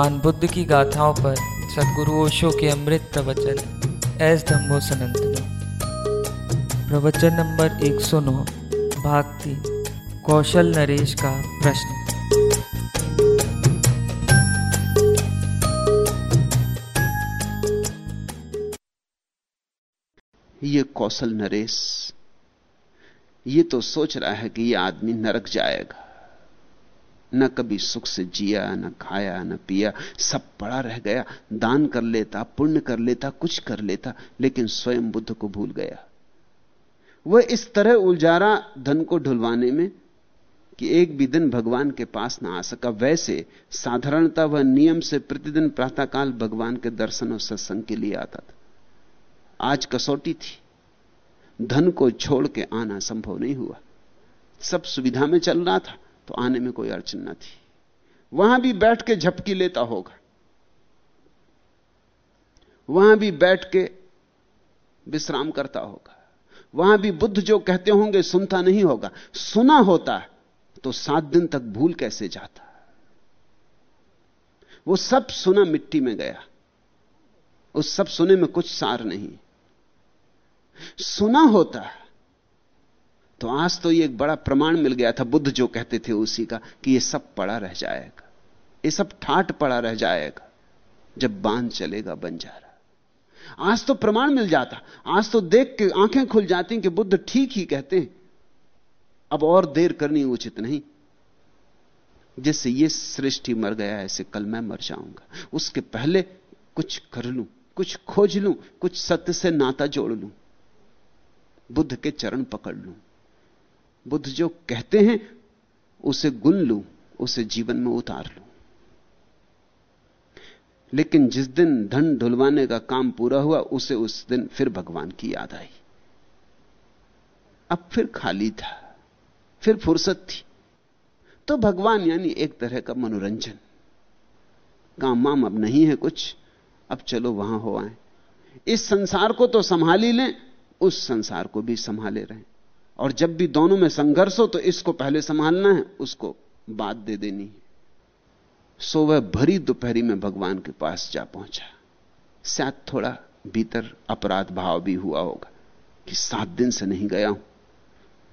भगवान बुद्ध की गाथाओं पर सदगुरु ओशो के अमृत प्रवचन एस धम्बो सनंतनो प्रवचन नंबर 109 भाग तीन कौशल नरेश का प्रश्न। ये कौशल नरेश, ये तो सोच रहा है कि ये आदमी नरक जाएगा। न कभी सुख से जिया, न खाया, न पिया। सब पड़ा रह गया। दान कर लेता, पुण्य कर लेता, कुछ कर लेता, लेकिन स्वयं बुद्ध को भूल गया। वह इस तरह उलझारा धन को ढुलवाने में कि एक भी दिन भगवान के पास ना आ सका। वैसे साधारणता वह नियम से प्रतिदिन प्रातःकाल भगवान के दर्शन और सत्संग के लिए आता था। आज कसौटी थी। धन को छोड़ के आना संभव नहीं हुआ। सब सुविधा में चल रहा था। तो आने में कोई अड़चन न थी। वहाँ भी बैठ के झपकी लेता होगा। वहाँ भी बैठ के विश्राम करता होगा। वहाँ भी बुद्ध जो कहते होंगे, सुनता नहीं होगा। सुना होता तो सात दिन तक भूल कैसे जाता। वो सब सुना मिट्टी में गया। उस सब सुने में कुछ सार नहीं। सुना होता तो आज तो ये एक बड़ा प्रमाण मिल गया था, बुद्ध जो कहते थे उसी का, कि ये सब पड़ा रह जाएगा। ये सब ठाट पड़ा रह जाएगा, जब बाँध चलेगा बंजारा। आज तो प्रमाण मिल जाता। आज तो देख के आँखें खुल जाती कि बुद्ध ठीक ही कहते हैं। अब और देर करनी उचित नहीं। जैसे ये सृष्टि मर गया, ऐसे कल मैं मर जाऊँगा। उसके पहले कुछ कर लूँ, कुछ खोज लूँ, कुछ सत्य से नाता जोड़ लूँ। बुद्ध के चरण पकड़ लूँ। बुद्ध जो कहते हैं, उसे गुन लूँ, उसे जीवन में उतार लू। लेकिन जिस दिन धन ढुलवाने का काम पूरा हुआ, उसे उस दिन फिर भगवान की याद आई। अब फिर खाली था, फिर फुर्सत थी। तो भगवान यानी एक तरह का मनोरंजन। काम माम, अब नहीं है कुछ, अब चलो वहाँ हो आए। इस संसार को तो संभाल लें, उस संसार को भी संभाले रहें। और जब भी दोनों में संघर्ष हो तो इसको पहले संभालना है, उसको बात दे देनी सो वह भरी दोपहरी में भगवान के पास जा पहुँचा। शायद थोड़ा भीतर अपराध भाव भी हुआ होगा कि सात दिन से नहीं गया हूँ।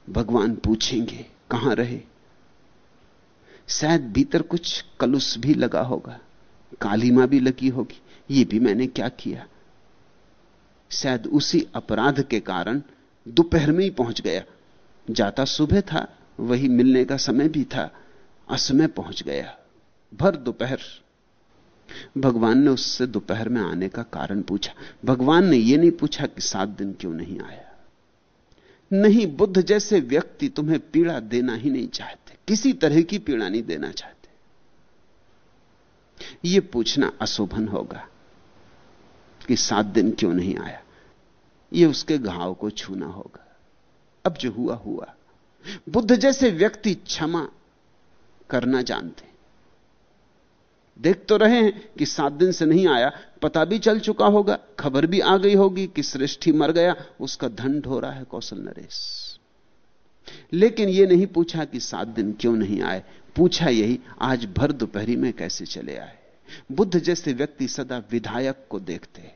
भगवान पूछेंगे, कहाँ रहे? शायद भीतर कुछ कलुष भी लगा होगा, कालीमा भी लगी होगी, ये भी मैंने क्या किया? शायद उसी अपराध के कारण दोपहर में ही पहुँच गया। जाता सुबह था, वही मिलने का समय भी था, असमय पहुँच गया। भर दोपहर। भगवान ने उससे दोपहर में आने का कारण पूछा। भगवान ने यह नहीं पूछा कि सात दिन क्यों नहीं आया। नहीं, बुद्ध जैसे व्यक्ति तुम्हें पीड़ा देना ही नहीं चाहते। किसी तरह की पीड़ा नहीं देना चाहते। यह पूछना अशोभन होगा कि सात दिन क्यों नहीं आया। यह उसके घाव को छूना होगा। अब जो हुआ हुआ। बुद्ध जैसे व्यक्ति क्षमा करना जानते देख तो रहे हैं कि सात दिन से नहीं आया, पता भी चल चुका होगा, खबर भी आ गई होगी कि सृष्टि मर गया, उसका धन ढो रहा है कौशल नरेश। लेकिन यह नहीं पूछा कि सात दिन क्यों नहीं आए, पूछा यही, आज भर दोपहरी में कैसे चले आए। बुद्ध जैसे व्यक्ति सदा विधायक को देखते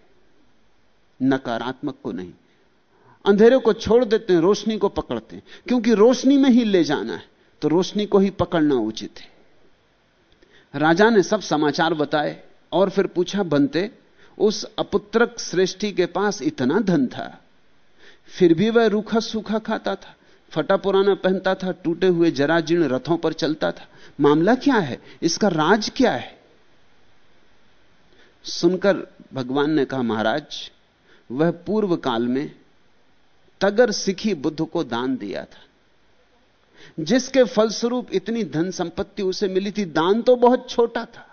नकारात्मक को नहीं अंधेरे को छोड़ देते हैं, रोशनी को पकड़ते हैं। क्योंकि रोशनी में ही ले जाना है तो रोशनी को ही पकड़ना उचित है। राजा ने सब समाचार बताए और फिर पूछा बनते उस अपुत्रक श्रेष्ठी के पास इतना धन था? फिर भी वह रूखा सूखा खाता था, फटा पुराना पहनता था, टूटे हुए जराजीर्ण रथों पर चलता था। मामला क्या है? इसका राज क्या है? सुनकर भगवान ने कहा, महाराज, वह पूर्व काल में तगर सिखी बुद्ध को दान दिया था। जिसके फलस्वरूप इतनी धन संपत्ति उसे मिली थी, दान तो बहुत छोटा था।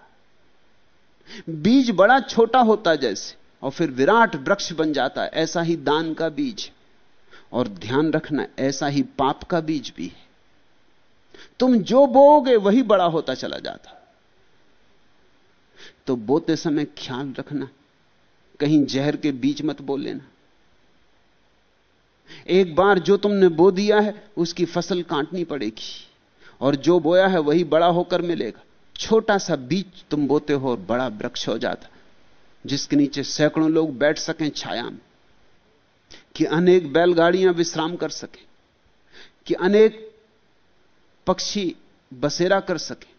बीज बड़ा छोटा होता जैसे, और फिर विराट वृक्ष बन जाता, ऐसा ही दान का बीज और ध्यान रखना, ऐसा ही पाप का बीज भी है। तुम जो बोगे वही बड़ा होता चला जाता। तो बोते समय ख्याल रखना, कहीं जहर के बीज मत बोल लेना। एक बार जो तुमने बो दिया है, उसकी फ़सल काटनी पड़ेगी। और जो बोया है, वही बड़ा होकर मिलेगा। छोटा सा बीज तुम बोते हो और बड़ा वृक्ष हो जाता जिसके नीचे सैकड़ों लोग बैठ सकें छाया में। कि अनेक बैलगाड़ियाँ विश्राम कर सकें, कि अनेक पक्षी बसेरा कर सके।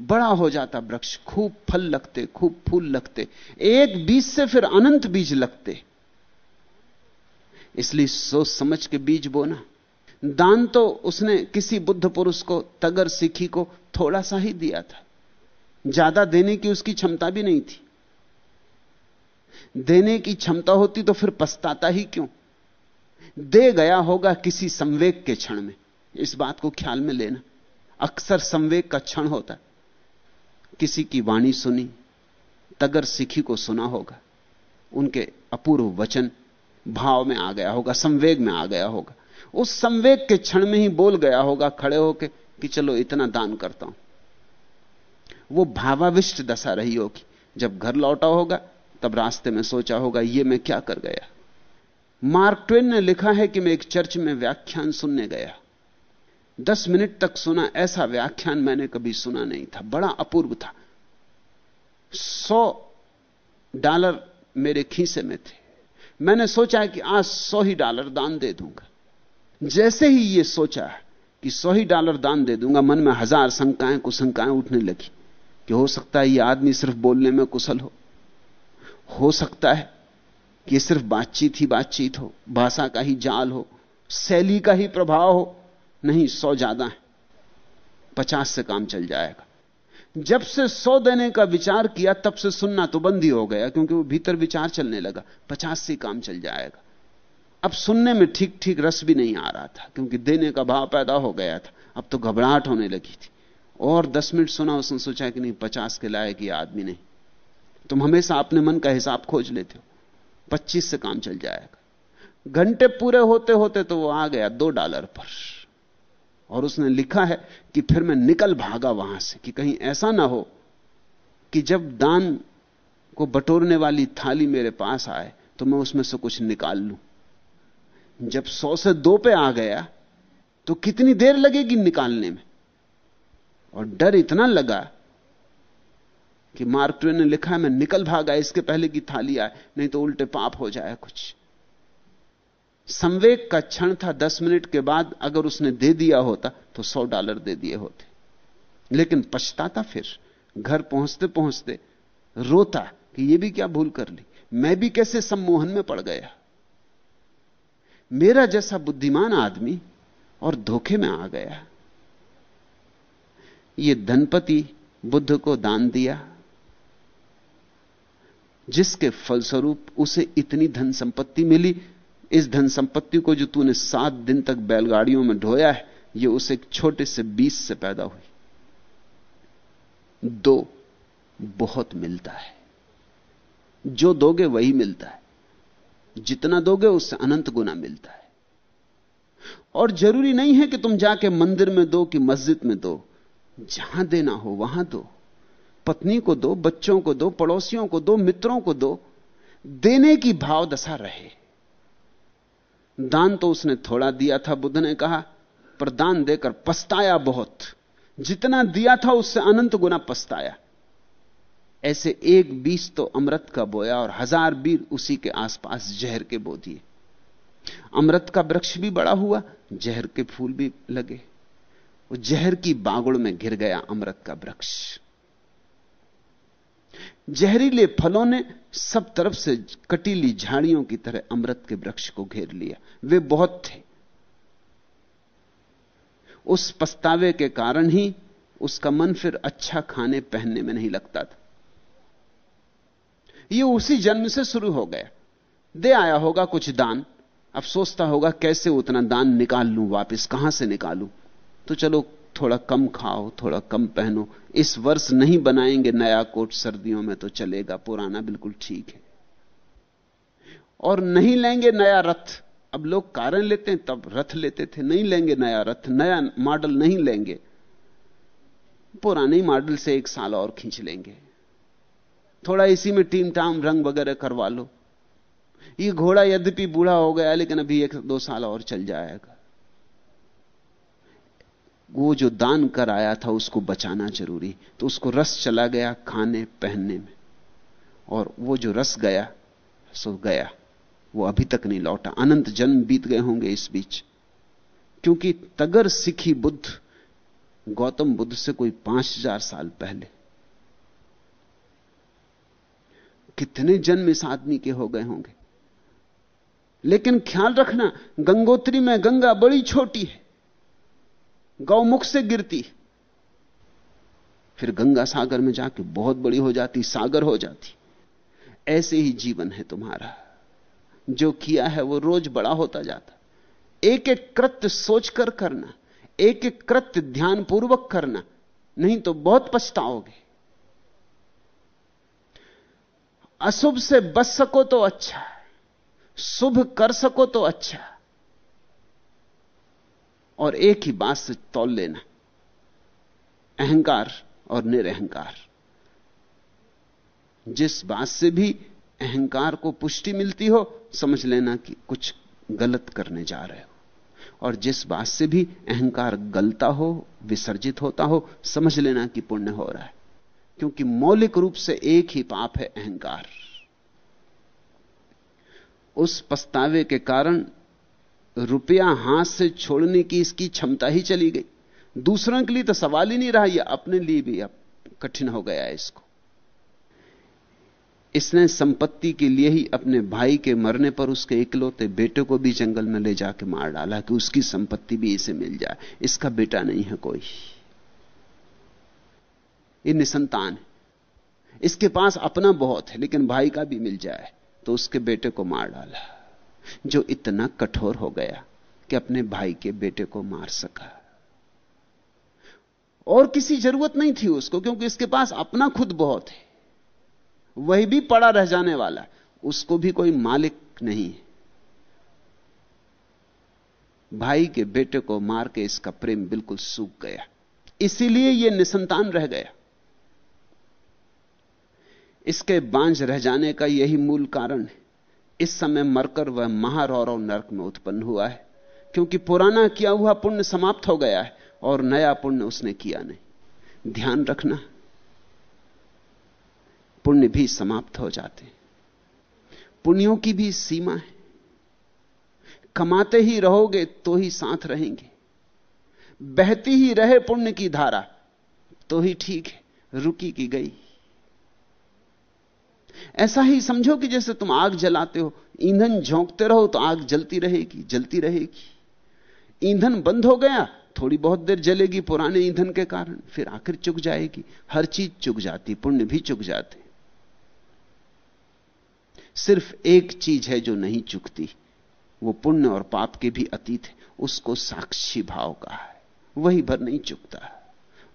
बड़ा हो जाता वृक्ष, खूब फल लगते, खूब फूल लगते। एक बीज से फिर अनंत बीज लगते। इसलिए सोच समझ के बीज बोना दान तो उसने किसी बुद्ध पुरुष को, तगर सिखी को थोड़ा सा ही दिया था। ज़्यादा देने की उसकी क्षमता भी नहीं थी। देने की क्षमता होती तो फिर पछताता ही क्यों? दे गया होगा किसी संवेग के क्षण में। इस बात को ख्याल में लेना। अक्सर संवेग का क्षण होता। किसी की वाणी सुनी, तगर सिखी को सुना होगा। उनके अपूर्व वचन भाव में आ गया होगा, संवेग में आ गया होगा। उस संवेग के क्षण में ही बोल गया होगा, खड़े होके कि चलो इतना दान करता हूँ। वो भावाविष्ट दशा रही होगी। जब घर लौटा होगा, तब रास्ते में सोचा होगा, ये मैं क्या कर गया? मार्क ट्वेन ने लिखा है कि मैं एक चर्च में व्याख्यान सुनने गया। दस मिनट तक सुना, ऐसा व्याख्यान मैंने कभी सुना नहीं था। बड़ा अपूर्व था। सौ डॉलर मेरे खीसे में थे। मैंने सोचा कि आज सौ ही डॉलर दान दे दूँगा। जैसे ही यह सोचा कि सौ ही डॉलर दान दे दूँगा, मन में हज़ार शंकाएँ, कुशंकाएँ उठने लगी कि हो सकता है यह आदमी सिर्फ़ बोलने में कुशल हो। हो सकता है कि सिर्फ़ बातचीत ही बातचीत हो, भाषा का ही जाल हो, शैली का ही प्रभाव हो। नहीं, सौ ज़्यादा है। पचास से काम चल जाएगा। जब से सौ देने का विचार किया, तब से सुनना तो बंद ही हो गया, क्योंकि वो भीतर विचार चलने लगा। पचास से काम चल जाएगा। अब सुनने में ठीक ठीक रस भी नहीं आ रहा था, क्योंकि देने का भाव पैदा हो गया था। अब तो घबराहट होने लगी थी। और दस मिनट सुना, उसने सोचा कि नहीं, पचास के लायक ये आदमी नहीं। तुम हमेशा अपने मन का हिसाब खोज लेते हो। पच्चीस से काम चल जाएगा। घंटे पूरे होते होते तो वो आ गया दो डॉलर पर। और उसने लिखा है कि फिर मैं निकल भागा वहाँ से, कि कहीं ऐसा ना हो कि जब दान को बटोरने वाली थाली मेरे पास आए तो मैं उसमें से कुछ निकाल लूँ। जब सौ से दो पे आ गया तो कितनी देर लगेगी निकालने में? और डर इतना लगा कि मार्क ट्वेन ने लिखा है, मैं निकल भागा, इसके पहले की थाली आए, नहीं तो उल्टे पाप हो जाए कुछ। संवेग का क्षण था दस मिनट के बाद अगर उसने दे दिया होता तो सौ डॉलर दे दिए होते। लेकिन पछताता फिर, घर पहुँचते पहुँचते रोता कि यह भी क्या भूल कर ली, मैं भी कैसे सम्मोहन में पड़ गया। मेरा जैसा बुद्धिमान आदमी और धोखे में आ गया। यह धनपति बुद्ध को दान दिया, जिसके फलस्वरूप उसे इतनी धन संपत्ति मिली इस धन संपत्ति को जो तूने सात दिन तक बैलगाड़ियों में ढोया है, ये उसे एक छोटे से बीस से पैदा हुई। दो बहुत मिलता है। जो दोगे वही मिलता है। जितना दोगे उससे अनंत गुना मिलता है। और ज़रूरी नहीं है कि तुम जाके मंदिर में दो कि मस्जिद में दो। जहाँ देना हो वहाँ दो। पत्नी को दो, बच्चों को दो, पड़ोसियों को दो, मित्रों को दो। देने की भाव दशा रहे। दान तो उसने थोड़ा दिया था, बुद्ध ने कहा पर दान देकर पछताया बहुत। जितना दिया था, उससे अनंत गुना पछताया। ऐसे एक बीस तो अमृत का बोया और हज़ार बीर उसी के आसपास जहर के बो दिए। अमृत का वृक्ष भी बड़ा हुआ, जहर के फूल भी लगे। वो जहर की बागुड़ में घिर गया अमृत का वृक्ष। जहरीले फलों ने सब तरफ़ से कटीली झाड़ियों की तरह अमृत के वृक्ष को घेर लिया। वे बहुत थे। उस पछतावे के कारण ही उसका मन फिर अच्छा खाने पहनने में नहीं लगता था। यह उसी जन्म से शुरू हो गया। दे आया होगा कुछ दान। अब सोचता होगा, कैसे उतना दान निकाल लूँ वापस? कहाँ से निकालूं? तो चलो थोड़ा कम खाओ, थोड़ा कम पहनो। इस वर्ष नहीं बनाएँगे नया कोट, सर्दियों में तो चलेगा, पुराना बिल्कुल ठीक है। और नहीं लेंगे नया रथ। अब लोग कारण लेते हैं, तब रथ लेते थे, नहीं लेंगे नया रथ, नया मॉडल नहीं लेंगे। पुराने मॉडल से एक साल और खींच लेंगे। थोड़ा इसी में टीम टाम रंग वगैरह करवा लो। ये घोड़ा यद्यपि बूढ़ा हो गया, लेकिन अभी एक दो साल और चल जाएगा। वो जो दान कर आया था उसको बचाना ज़रूरी। तो उसको रस चला गया खाने, पहनने में। और वो जो रस गया, सो गया। वो अभी तक नहीं लौटा। अनंत जन्म बीत गए होंगे इस बीच। क्योंकि तगर सिखी बुद्ध, गौतम बुद्ध से कोई पाँच हज़ार साल पहले। कितने जन्म इस आदमी के हो गए होंगे। लेकिन ख्याल रखना, गंगोत्री में गंगा बड़ी छोटी है। गौमुख से गिरती। फिर गंगा सागर में जाके बहुत बड़ी हो जाती, सागर हो जाती। ऐसे ही जीवन है तुम्हारा। जो किया है वो रोज बड़ा होता जाता। एक एक कृत्य सोचकर करना एक एक कृत्य ध्यानपूर्वक करना, नहीं तो बहुत पछताओगे। अशुभ से बच सको तो अच्छा शुभ कर सको तो अच्छा। और एक ही बात से तौल लेना। अहंकार और निरअहकार जिस बात से भी अहंकार को पुष्टि मिलती हो, समझ लेना कि कुछ गलत करने जा रहे हो। और जिस बात से भी अहंकार गलता हो, विसर्जित होता हो, समझ लेना कि पुण्य हो रहा है। क्योंकि मौलिक रूप से एक ही पाप है अहंकार। उस पछतावे के कारण रुपया हाथ से छोड़ने की इसकी क्षमता ही चली गई। दूसरों के लिए तो सवाल ही नहीं रहा यह अपने लिए भी अब कठिन हो गया है इसको। इसने संपत्ति के लिए ही अपने भाई के मरने पर उसके इकलौते बेटे को भी जंगल में ले जाके मार डाला कि उसकी संपत्ति भी इसे मिल जाए। इसका बेटा नहीं है कोई। ये निसंतान है। इसके पास अपना बहुत है, लेकिन भाई का भी मिल जाए तो उसके बेटे को मार डाला। जो इतना कठोर हो गया कि अपने भाई के बेटे को मार सका। और किसी ज़रूरत नहीं थी उसको, क्योंकि इसके पास अपना खुद बहुत है। वही भी पड़ा रह जाने वाला, उसको भी कोई मालिक नहीं है। भाई के बेटे को मार के इसका प्रेम बिल्कुल सूख गया। इसीलिए यह निसंतान रह गया। इसके बांझ रह जाने का यही मूल कारण है। इस समय मरकर वह महारौरव नरक में उत्पन्न हुआ है, क्योंकि पुराना किया हुआ पुण्य समाप्त हो गया है और नया पुण्य उसने किया नहीं। ध्यान रखना, पुण्य भी समाप्त हो जाते पुण्यों की भी सीमा है। कमाते ही रहोगे तो ही साथ रहेंगे। बहती ही रहे पुण्य की धारा तो ही ठीक है, रुकी की गई। ऐसा ही समझो कि जैसे तुम आग जलाते हो, ईंधन झोंकते रहो तो आग जलती रहेगी जलती रहेगी। ईंधन बंद हो गया, थोड़ी बहुत देर जलेगी पुराने ईंधन के कारण, फिर आखिर चुक जाएगी। हर चीज़ चुक जाती, पुण्य भी चुक जाते। सिर्फ़ एक चीज़ है जो नहीं चुकती वो पुण्य और पाप के भी अतीत है, उसको साक्षी भाव का है। वही भर नहीं चुकता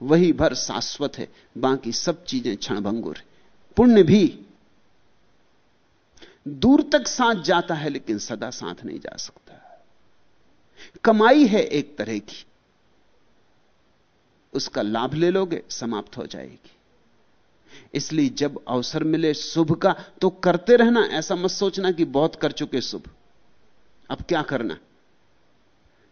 वही भर शाश्वत है, बाकी सब चीज़ें क्षणभंगुर पुण्य भी दूर तक साथ जाता है, लेकिन सदा साथ नहीं जा सकता। कमाई है एक तरह की। उसका लाभ ले लोगे, समाप्त हो जाएगी। इसलिए जब अवसर मिले शुभ का तो करते रहना, ऐसा मत सोचना कि बहुत कर चुके शुभ। अब क्या करना?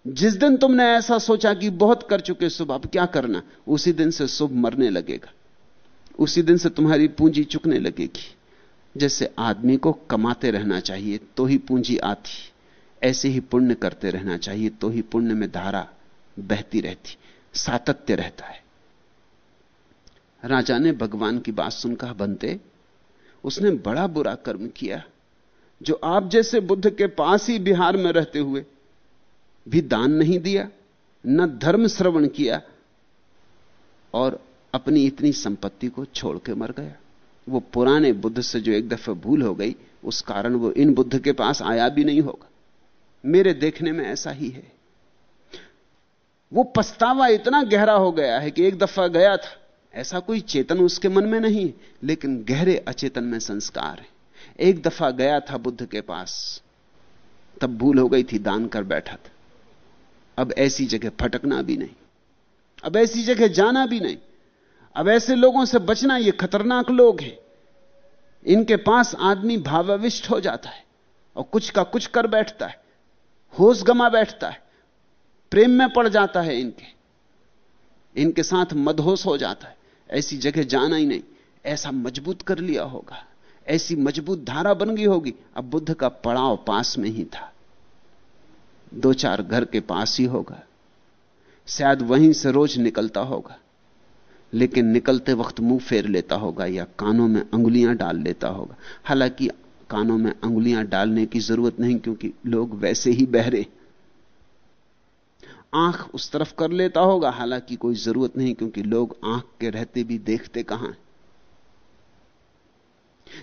जिस दिन तुमने ऐसा सोचा कि बहुत कर चुके शुभ, अब क्या करना? उसी दिन से शुभ मरने लगेगा। उसी दिन से तुम्हारी पूंजी चुकने लगेगी। जैसे आदमी को कमाते रहना चाहिए तो ही पूंजी आती। ऐसे ही पुण्य करते रहना चाहिए तो ही पुण्य में धारा बहती रहती, सातत्य रहता है। राजा ने भगवान की बात सुनकर बनते उसने बड़ा बुरा कर्म किया, जो आप जैसे बुद्ध के पास ही बिहार में रहते हुए भी दान नहीं दिया, न धर्म श्रवण किया, और अपनी इतनी संपत्ति को छोड़ के मर गया। वो पुराने बुद्ध से जो एक दफे भूल हो गई, उस कारण वो इन बुद्ध के पास आया भी नहीं होगा। मेरे देखने में ऐसा ही है। वो पछतावा इतना गहरा हो गया है कि एक दफ़ा गया था। ऐसा कोई चेतन उसके मन में नहीं, लेकिन गहरे अचेतन में संस्कार है। एक दफ़ा गया था बुद्ध के पास, तब भूल हो गई थी, दान कर बैठा था। अब ऐसी जगह फटकना भी नहीं। अब ऐसी जगह जाना भी नहीं। अब ऐसे लोगों से बचना ये खतरनाक लोग हैं। इनके पास आदमी भावाविष्ट हो जाता है और कुछ का कुछ कर बैठता है, होश गमा बैठता है, प्रेम में पड़ जाता है इनके। इनके साथ मदहोश हो जाता है, ऐसी जगह जाना ही नहीं, ऐसा मज़बूत कर लिया होगा, ऐसी मज़बूत धारा बन गई होगी। अब बुद्ध का पड़ाव पास में ही था। दो चार घर के पास ही होगा, शायद वहीं से रोज निकलता होगा। लेकिन निकलते वक्त मुँह फेर लेता होगा या कानों में अंगुलियाँ डाल लेता होगा। हालाँकि कानों में अंगुलियाँ डालने की ज़रूरत नहीं, क्योंकि लोग वैसे ही बहरे। आँख उस तरफ़ कर लेता होगा, हालाँकि कोई ज़रूरत नहीं, क्योंकि लोग आँख के रहते भी देखते कहाँ हैं।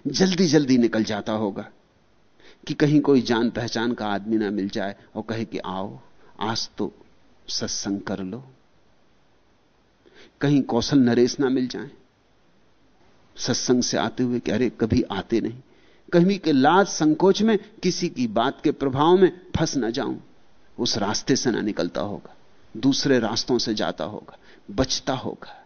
जल्दी जल्दी निकल जाता होगा कि कहीं कोई जान पहचान का आदमी ना मिल जाए और कहे कि आओ, आज तो सत्संग कर लो। कहीं कौशल नरेश ना मिल जाए। सत्संग से आते हुए कि अरे, कभी आते नहीं। कहीं के लाज संकोच में, किसी की बात के प्रभाव में फंस ना जाऊँ। उस रास्ते से ना निकलता होगा। दूसरे रास्तों से जाता होगा। बचता होगा।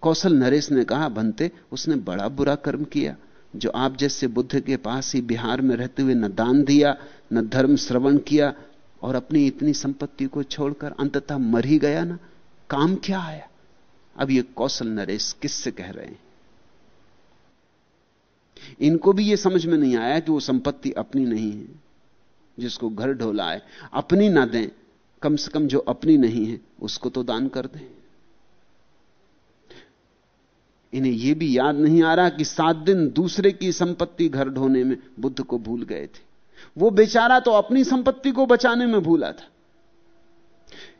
कौशल नरेश ने कहा, बनते, उसने बड़ा बुरा कर्म किया। जो आप जैसे बुद्ध के पास ही बिहार में रहते हुए न दान दिया, न धर्म श्रवण किया और अपनी इतनी संपत्ति को छोड़कर अंततः मर ही गया ना, काम क्या आया? अब ये कौशल नरेश किससे कह रहे हैं? इनको भी यह समझ में नहीं आया कि वो संपत्ति अपनी नहीं है, जिसको घर ढोलाए। अपनी ना दें, कम से कम जो अपनी नहीं है, उसको तो दान कर दें। इन्हें यह भी याद नहीं आ रहा कि सात दिन दूसरे की संपत्ति घर ढोने में बुद्ध को भूल गए थे। वो बेचारा तो अपनी संपत्ति को बचाने में भूला था।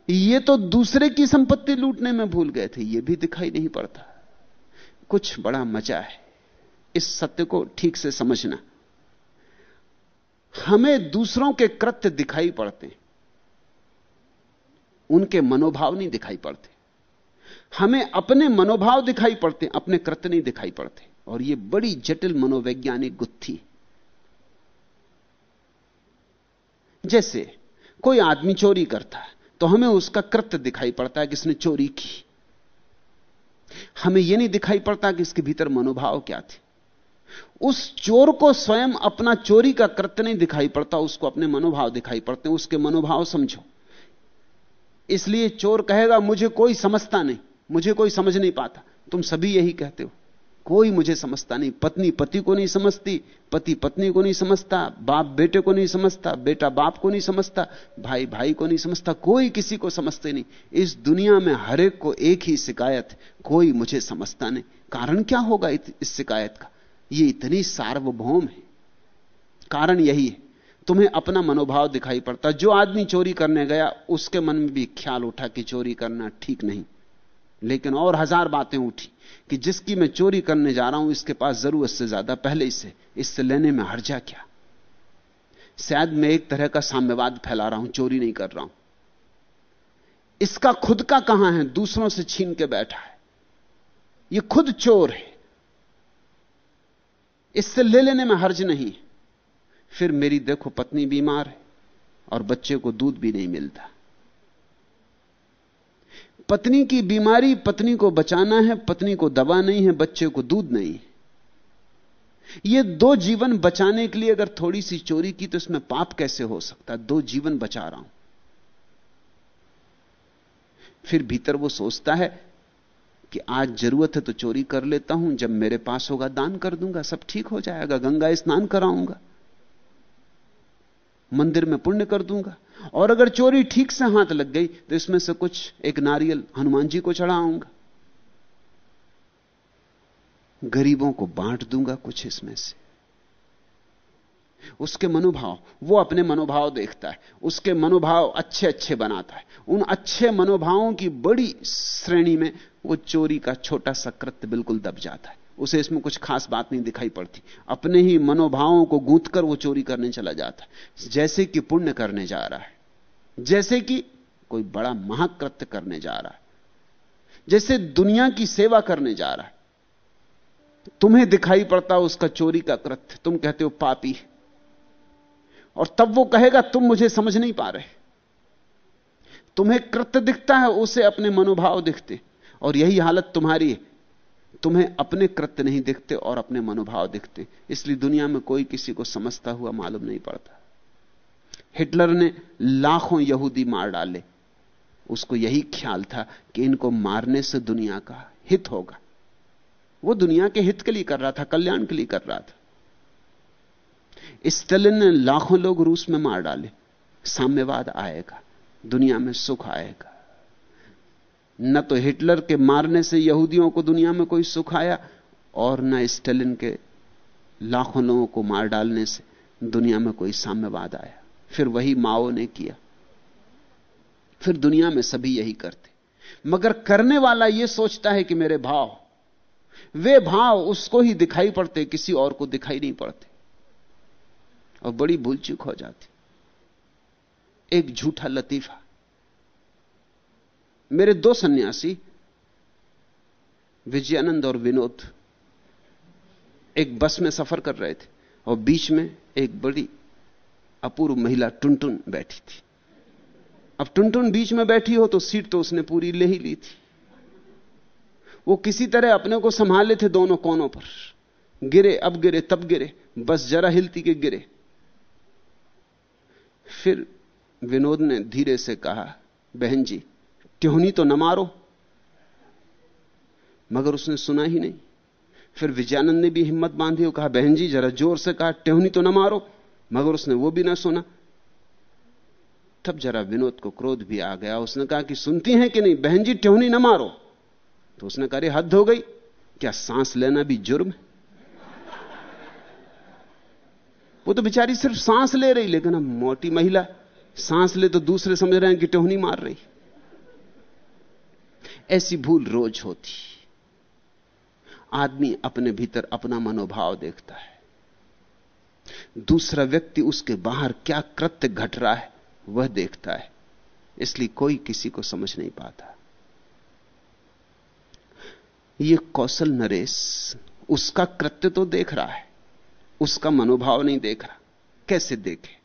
ये तो दूसरे की संपत्ति लूटने में भूल गए थे, ये भी दिखाई नहीं पड़ता। कुछ बड़ा मज़ा है इस सत्य को ठीक से समझना। हमें दूसरों के कृत्य दिखाई पड़ते, उनके मनोभाव नहीं दिखाई पड़ते। हमें अपने मनोभाव दिखाई पड़ते, अपने कृत्य नहीं दिखाई पड़ते। और यह बड़ी जटिल मनोवैज्ञानिक गुत्थी। जैसे कोई आदमी चोरी करता है तो हमें उसका कृत्य दिखाई पड़ता है कि इसने चोरी की। हमें यह नहीं दिखाई पड़ता कि इसके भीतर मनोभाव क्या थे। उस चोर को स्वयं अपना चोरी का कृत्य नहीं दिखाई पड़ता, उसको अपने मनोभाव दिखाई पड़ते हैं। उसके मनोभाव समझो। इसलिए चोर कहेगा, मुझे कोई समझता नहीं, मुझे कोई समझ नहीं पाता। तुम सभी यही कहते हो। कोई मुझे समझता नहीं। पत्नी पति को नहीं समझती, पति पत्नी को नहीं समझता, बाप बेटे को नहीं समझता, बेटा बाप को नहीं समझता, भाई भाई को नहीं समझता, कोई किसी को समझते नहीं। इस दुनिया में हरेक को एक ही शिकायत, कोई मुझे समझता नहीं। कारण क्या होगा इस शिकायत का? ये इतनी सार्वभौम है। कारण यही है। तुम्हें अपना मनोभाव दिखाई पड़ता। जो आदमी चोरी करने गया, उसके मन में भी ख्याल उठा कि चोरी करना ठीक नहीं। लेकिन और हज़ार बातें उठी कि जिसकी मैं चोरी करने जा रहा हूँ, इसके पास ज़रूरत से ज़्यादा पहले ही से इससे लेने में हर्जा क्या? शायद मैं एक तरह का साम्यवाद फैला रहा हूँ, चोरी नहीं कर रहा हूँ। इसका खुद का कहाँ है? दूसरों से छीन के बैठा है। यह खुद चोर है। इससे ले लेने में हर्ज नहीं। फिर मेरी देखो, पत्नी बीमार है और बच्चे को दूध भी नहीं मिलता। पत्नी की बीमारी, पत्नी को बचाना है, पत्नी को दवा नहीं है, बच्चे को दूध नहीं यह दो जीवन बचाने के लिए अगर थोड़ी सी चोरी की तो इसमें पाप कैसे हो सकता दो जीवन बचा रहा हूँ। फिर भीतर वो सोचता है कि आज ज़रूरत है तो चोरी कर लेता हूँ, जब मेरे पास होगा दान कर दूँगा, सब ठीक हो जाएगा, गंगा स्नान कराऊँगा, मंदिर में पुण्य कर दूँगा। और अगर चोरी ठीक से हाथ लग गई तो इसमें से कुछ एक नारियल हनुमान जी को चढ़ाऊँगा। गरीबों को बांट दूँगा कुछ इसमें से। उसके मनोभाव, वो अपने मनोभाव देखता है। उसके मनोभाव अच्छे अच्छे बनाता है। उन अच्छे मनोभावों की बड़ी श्रेणी में वो चोरी का छोटा सा कृत्य बिल्कुल दब जाता है। उसे इसमें कुछ खास बात नहीं दिखाई पड़ती। अपने ही मनोभावों को गूंथ कर वो चोरी करने चला जाता जैसे कि पुण्य करने जा रहा है। जैसे कि कोई बड़ा महाकृत्य करने जा रहा है। जैसे दुनिया की सेवा करने जा रहा है। तुम्हें दिखाई पड़ता उसका चोरी का कृत्य। तुम कहते हो पापी और तब वो कहेगा, तुम मुझे समझ नहीं पा रहे। तुम्हें कृत्य दिखता है, उसे अपने मनोभाव दिखते और यही हालत तुम्हारी है। तुम्हें अपने कृत्य नहीं दिखते और अपने मनोभाव दिखते। इसलिए दुनिया में कोई किसी को समझता हुआ मालूम नहीं पड़ता। हिटलर ने लाखों यहूदी मार डाले। उसको यही ख्याल था कि इनको मारने से दुनिया का हित होगा। वो दुनिया के हित के लिए कर रहा था, कल्याण के लिए कर रहा था। स्टेलिन ने लाखों लोग रूस में मार डाले। साम्यवाद आएगा, दुनिया में सुख आएगा। न तो हिटलर के मारने से यहूदियों को दुनिया में कोई सुख आया और न स्टेलिन के लाखों लोगों को मार डालने से दुनिया में कोई साम्यवाद आया। फिर वही माओ ने किया। फिर दुनिया में सभी यही करते। मगर करने वाला यह सोचता है कि मेरे भाव, वे भाव उसको ही दिखाई पड़ते, किसी और को दिखाई नहीं पड़ते। और बड़ी भूल चूक हो जाती। एक झूठा लतीफा। मेरे दो सन्यासी, विजयानंद और विनोद, एक बस में सफ़र कर रहे थे और बीच में एक बड़ी अपूर्व महिला टुनटुन बैठी थी। अब टुनटुन बीच में बैठी हो तो सीट तो उसने पूरी ले ही ली थी। वो किसी तरह अपने को संभाले थे दोनों कोनों पर। गिरे, अब गिरे, तब गिरे, बस जरा हिलती के गिरे। फिर विनोद ने धीरे से कहा, बहन जी ट्योहनी तो न मारो। मगर उसने सुना ही नहीं। फिर विजयानंद ने भी हिम्मत बांधी और कहा, बहन जी, जरा ज़ोर से कहा ट्योहनी तो न मारो। मगर उसने वो भी ना सुना। तब जरा विनोद को क्रोध भी आ गया। उसने कहा कि सुनती हैं कि नहीं? बहन जी ट्योहनी ना मारो। तो उसने कहा हद हो गई। क्या सांस लेना भी जुर्म है? वो तो बेचारी सिर्फ़ सांस ले रही, लेकिन अब मोटी महिला, सांस ले तो दूसरे समझ रहे हैं कि टोहनी मार रही। ऐसी भूल रोज होती। आदमी अपने भीतर अपना मनोभाव देखता है। दूसरा व्यक्ति उसके बाहर क्या कृत्य घट रहा है, वह देखता है। इसलिए कोई किसी को समझ नहीं पाता। यह कौशल नरेश, उसका कृत्य तो देख रहा है, उसका मनोभाव नहीं देख रहा। कैसे देखे?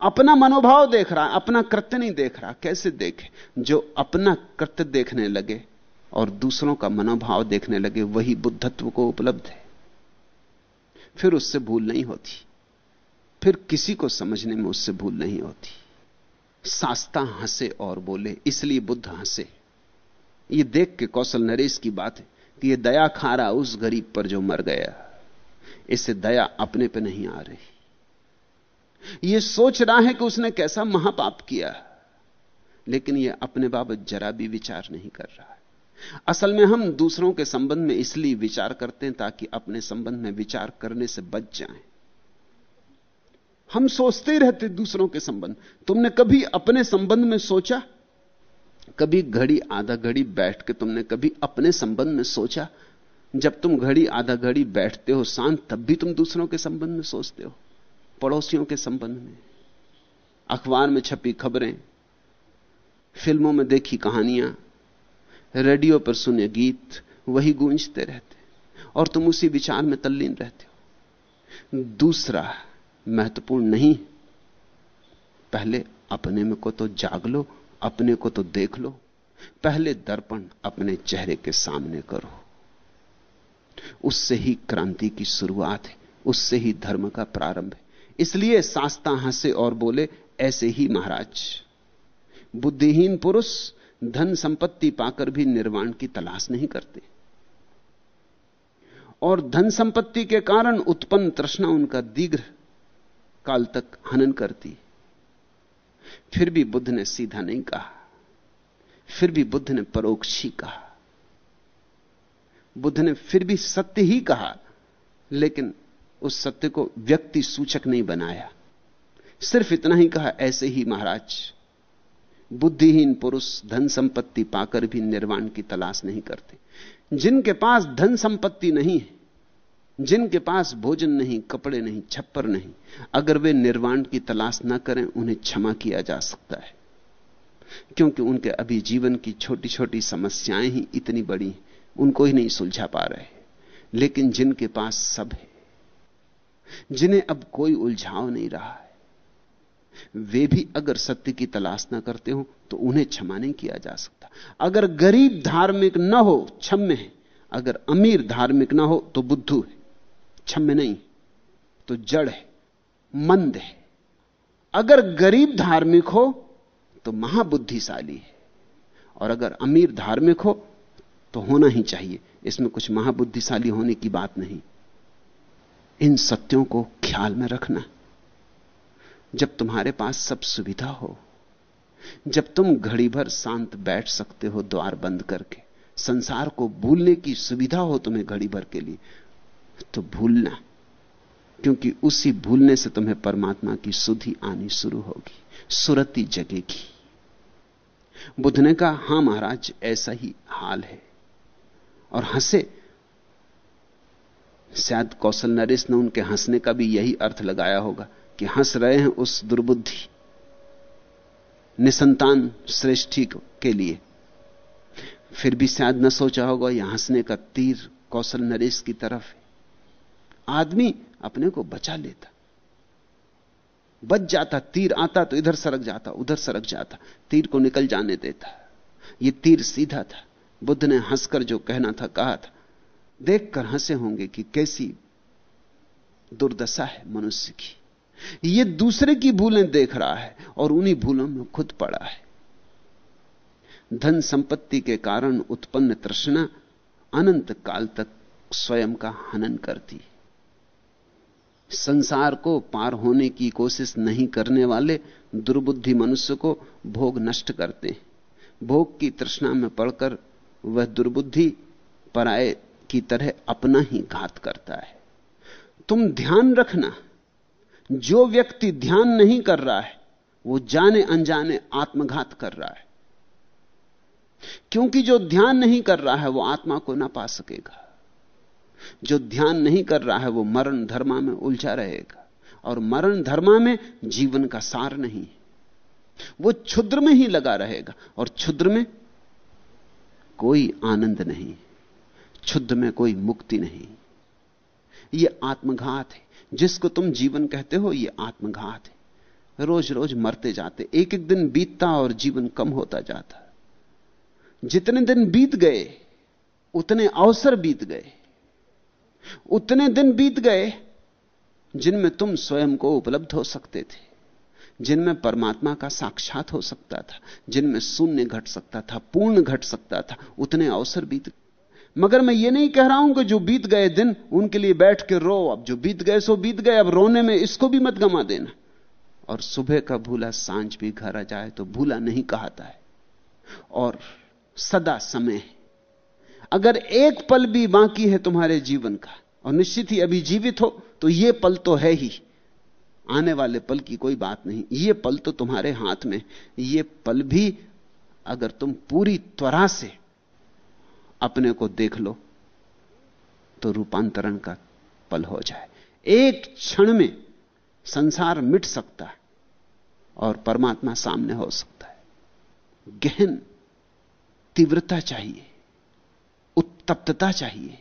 अपना मनोभाव देख रहा है अपना कृत्य नहीं देख रहा। कैसे देखे? जो अपना कृत्य देखने लगे और दूसरों का मनोभाव देखने लगे, वही बुद्धत्व को उपलब्ध है। फिर उससे भूल नहीं होती। फिर किसी को समझने में उससे भूल नहीं होती। सास्ता हंसे और बोले, इसलिए बुद्ध हंसे। ये देख के कौशल नरेश की बात है कि ये दया खा रहा उस गरीब पर जो मर गया, इसे दया अपने पे नहीं आ रही। यह सोच रहा है कि उसने कैसा महापाप किया लेकिन यह अपने बाबत जरा भी विचार नहीं कर रहा है। असल में हम दूसरों के संबंध में इसलिए विचार करते हैं ताकि अपने संबंध में विचार करने से बच जाएँ। हम सोचते रहते दूसरों के संबंध। तुमने कभी अपने संबंध में सोचा? कभी घड़ी आधा घड़ी बैठ के तुमने कभी अपने संबंध में सोचा? जब तुम घड़ी आधा घड़ी बैठते हो शांत, तब भी तुम दूसरों के संबंध में सोचते हो। पड़ोसियों के संबंध में, अखबार में छपी खबरें, फ़िल्मों में देखी कहानियाँ, रेडियो पर सुने गीत, वही गूंजते रहते, और तुम उसी विचार में तल्लीन रहते हो। दूसरा महत्वपूर्ण नहीं, पहले अपने में को तो जाग लो, अपने को तो देख लो, पहले दर्पण अपने चेहरे के सामने करो। उससे ही क्रांति की शुरुआत है, उससे ही धर्म का प्रारंभ है। इसलिए शास्ता हंसे और बोले, ऐसे ही महाराज। बुद्धिहीन पुरुष धन संपत्ति पाकर भी निर्वाण की तलाश नहीं करते। और धन संपत्ति के कारण उत्पन्न तृष्णा उनका दीर्घ काल तक हनन करती। फिर भी बुद्ध ने सीधा नहीं कहा। फिर भी बुद्ध ने परोक्ष कहा। बुद्ध ने फिर भी सत्य ही कहा, लेकिन उस सत्य को व्यक्ति सूचक नहीं बनाया। सिर्फ़ इतना ही कहा, ऐसे ही महाराज, बुद्धिहीन पुरुष धन संपत्ति पाकर भी निर्वाण की तलाश नहीं करते। जिनके पास धन संपत्ति नहीं है, जिनके पास भोजन नहीं, कपड़े नहीं, छप्पर नहीं, अगर वे निर्वाण की तलाश ना करें, उन्हें क्षमा किया जा सकता है। क्योंकि उनके अभी जीवन की छोटी छोटी समस्याएँ ही इतनी बड़ी उनको ही नहीं सुलझा पा रहे लेकिन जिनके पास सब है जिन्हें अब कोई उलझाव नहीं रहा है। वे भी अगर सत्य की तलाश ना करते हो तो उन्हें क्षमा नहीं किया जा सकता। अगर गरीब धार्मिक न हो, क्षम्य है। अगर अमीर धार्मिक ना हो तो बुद्धू है। क्षम्य नहीं तो जड़ है, मंद है। अगर गरीब धार्मिक हो तो महाबुद्धिशाली है। और अगर अमीर धार्मिक हो तो होना ही चाहिए। इसमें कुछ महाबुद्धिशाली होने की बात नहीं। इन सत्यों को ख्याल में रखना। जब तुम्हारे पास सब सुविधा हो, जब तुम घड़ी भर शांत बैठ सकते हो द्वार बंद करके, संसार को भूलने की सुविधा हो तुम्हें घड़ी भर के लिए तो भूलना, क्योंकि उसी भूलने से तुम्हें परमात्मा की सुधि आनी शुरू होगी, सुरती जगेगी। बुद्ध ने कहा, हाँ महाराज, ऐसा ही हाल है। और हंसे शायद कौशल नरेश ने उनके हंसने का भी यही अर्थ लगाया होगा कि हंस रहे हैं उस दुर्बुद्धि, निसंतान श्रेष्ठी के लिए। फिर भी शायद न सोचा होगा, यह हंसने का तीर कौशल नरेश की तरफ़ है। आदमी अपने को बचा लेता। बच जाता, तीर आता तो इधर सरक जाता, उधर सरक जाता, तीर को निकल जाने देता। यह तीर सीधा था। बुद्ध ने हंसकर जो कहना था, कहा था देखकर हंसे होंगे कि कैसी दुर्दशा है मनुष्य की। यह दूसरे की भूलें देख रहा है और उन्हीं भूलों में खुद पड़ा है। धन संपत्ति के कारण उत्पन्न तृष्णा अनंत काल तक स्वयं का हनन करती संसार को पार होने की कोशिश नहीं करने वाले दुर्बुद्धि मनुष्य को भोग नष्ट करते हैं। भोग की तृष्णा में पड़कर वह दुर्बुद्धि पराए की तरह अपना ही घात करता है। तुम ध्यान रखना। जो व्यक्ति ध्यान नहीं कर रहा है, वो जाने अनजाने आत्मघात कर रहा है। क्योंकि जो ध्यान नहीं कर रहा है, वो आत्मा को ना पा सकेगा। जो ध्यान नहीं कर रहा है, वो मरण धर्मा में उलझा रहेगा। और मरण धर्मा में जीवन का सार नहीं वो क्षुद्र में ही लगा रहेगा और क्षुद्र में कोई आनंद नहीं क्षुद्र में कोई मुक्ति नहीं। यह आत्मघात है। जिसको तुम जीवन कहते हो यह आत्मघात है। रोज रोज मरते जाते। एक एक दिन बीतता और जीवन कम होता जाता। जितने दिन बीत गए, उतने अवसर बीत गए। उतने दिन बीत गए, जिनमें तुम स्वयं को उपलब्ध हो सकते थे। जिनमें परमात्मा का साक्षात हो सकता था। जिनमें शून्य घट सकता था, पूर्ण घट सकता था, उतने अवसर बीत मगर मैं ये नहीं कह रहा हूँ कि जो बीत गए दिन, उनके लिए बैठ के रो, अब जो बीत गए सो बीत गए, अब रोने में इसको भी मत गमा देना। और सुबह का भूला साँझ भी घर आ जाए तो भूला नहीं कहता है। और सदा समय अगर एक पल भी बाकी है तुम्हारे जीवन का, और निश्चित ही अभी जीवित हो तो यह पल तो है ही। आने वाले पल की कोई बात नहीं। यह पल तो तुम्हारे हाथ में यह पल भी अगर तुम पूरी त्वरा से अपने को देख लो तो रूपांतरण का पल हो जाए। एक क्षण में संसार मिट सकता है और परमात्मा सामने हो सकता है। गहन तीव्रता चाहिए, उत्तप्तता चाहिए,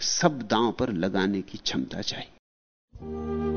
सब दांव पर लगाने की क्षमता चाहिए।